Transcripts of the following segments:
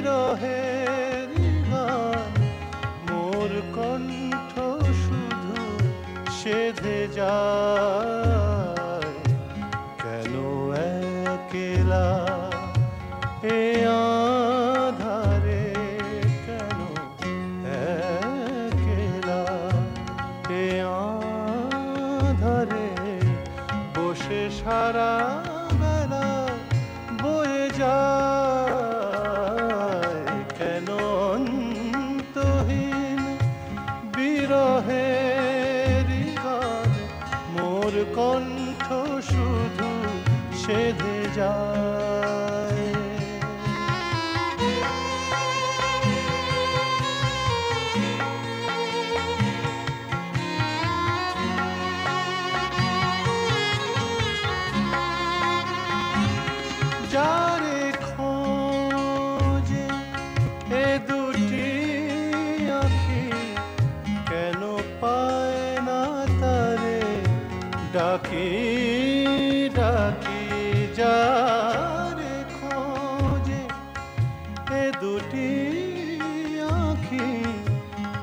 বিরহের গান মোর কণ্ঠ শুধু সেধে যায়। কেন একেলা এ আধারে, কেন একেলা এ আধারে বসে সারা বিরহের গান মোর কণ্ঠ শুধু সেধে যায়। ডাকি ডাকি যারে খোঁজে এ দুটি আখি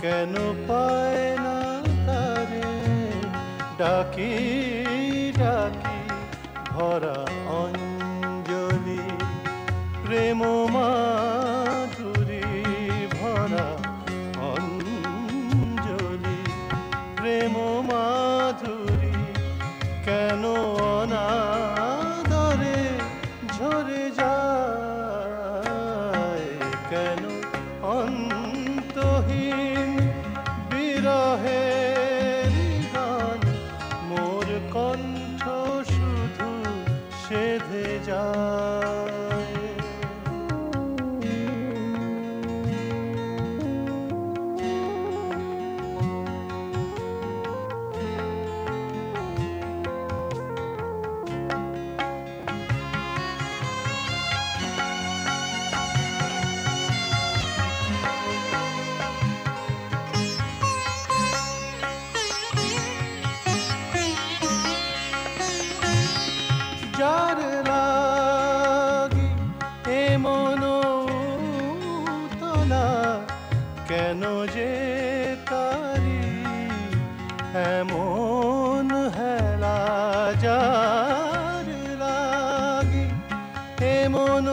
কেন পায় না তারে? ডাকি ডাকি ভরা অঞ্জলি প্রেম কেন যে তারি এমন হেলা যার লাগি? এমন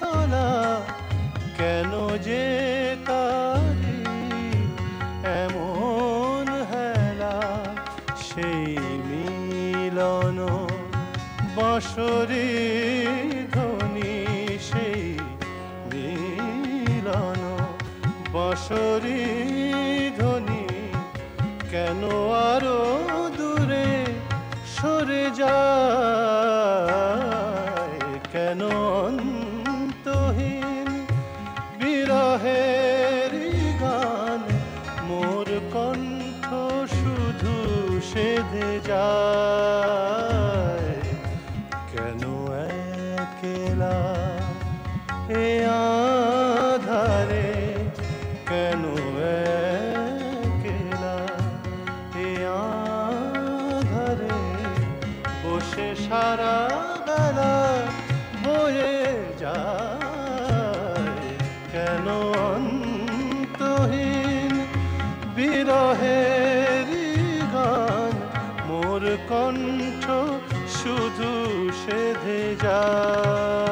তোলা কেন যে তারি এমন হেলা? সেই মিলন বসরে আরও দূরে সরে যায়। কেন অন্তহীন বিরহের গান? মোর কণ্ঠ শুধু সেধে যায়। কেন একেলা কণ্ঠ শুধু সেধে যায়